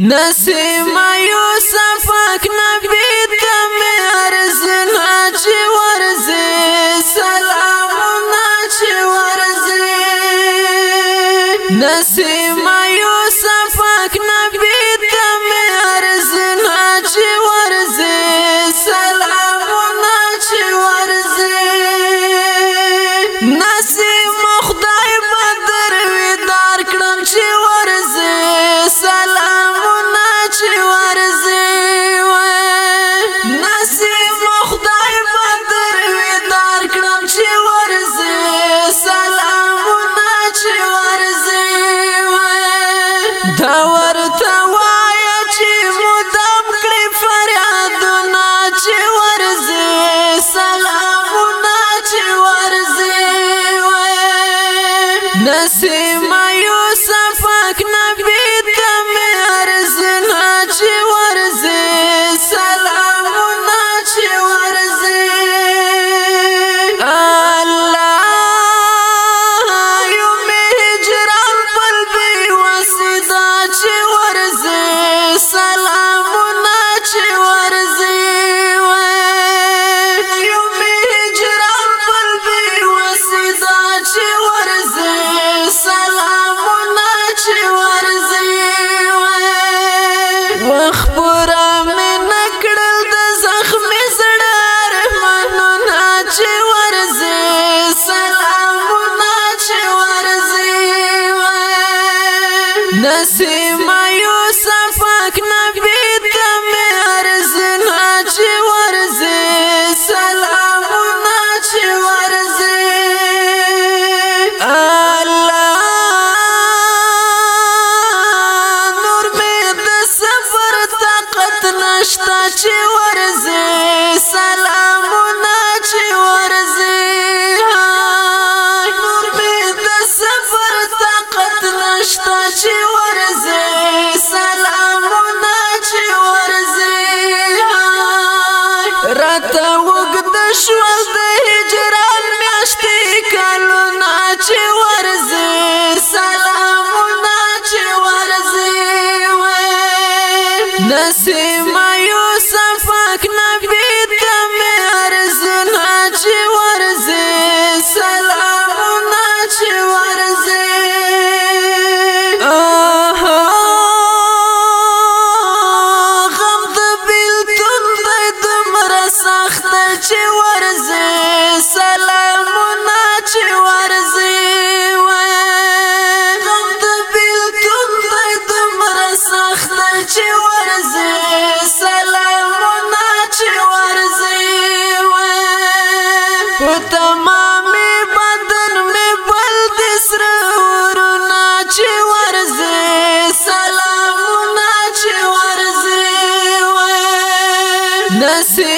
نسیم یوسف اک نبی تم عرض ناچ ورزی سلام ناچ ورزی نسیم چې ورځي و نصیب خدای بدر وی دار کړم چې ورځي سلامونه چې ورځي و دا see. تا وګد شو د هجران میاشتې کلو نا چې ورزه سلام نا چې ورزه نسیم یوسف پاک نبی تخت چې ورزي سلامونه چې ورزي غم د بیلتون دی دومره سخت چې ورزي سلامونه چې ورزي په تمامې بدن مې بل د سره ورونه چې ورزي سلامونه چې ورزي نصیب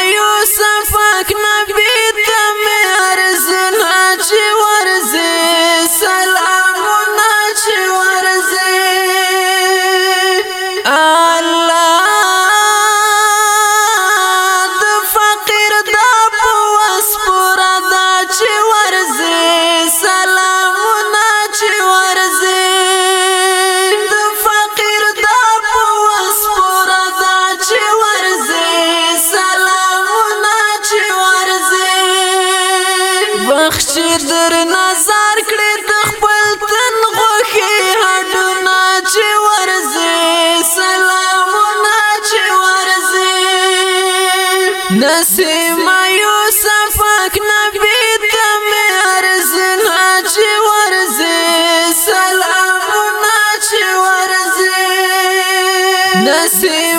چې در نظر کړې د خپل تن غوخي هډونه چې ورځي سلامونه چې ورځي نسیم یوسف اک نبی ته مې ارزنا چې ورځي سلامونه چې ورځي نسیم